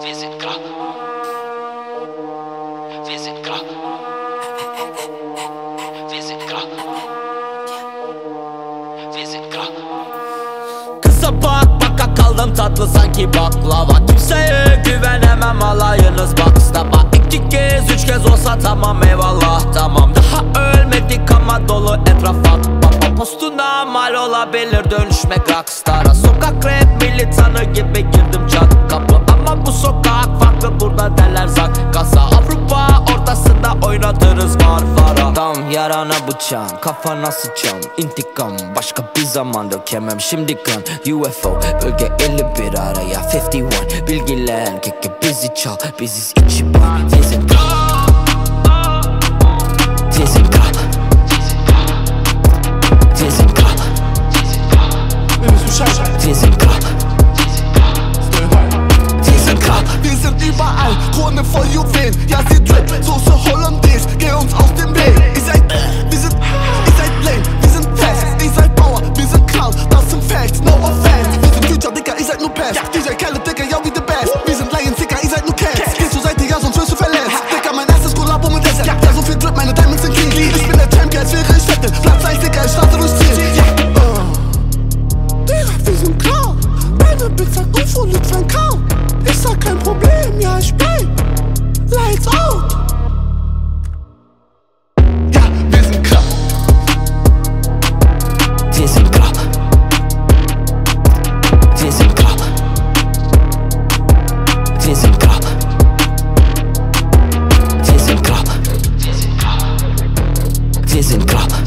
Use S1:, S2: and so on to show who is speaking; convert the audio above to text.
S1: Wir sind
S2: bak baka kaldım tatlı sanki baklava. Kimseye güvenemem alayınız bakstaba İki kez üç kez olsa tamam eyvallah tamam. Daha ölmedik ama dolu etrafa. Baba postuna mal olabilir dönüşmek rockstara. Sokak rap militanı gibi girdim çat var fara Tam yarana bıçağım. Kafana sıçam. İntikam Başka bir zaman dökemem. Şimdi kan UFO bölge 51 araya. 51 Bilgiler keke bizi çal. Biziz içi ban Dizin kal. Dizin kal. Dizin kal. Dizin kal Gjezin krah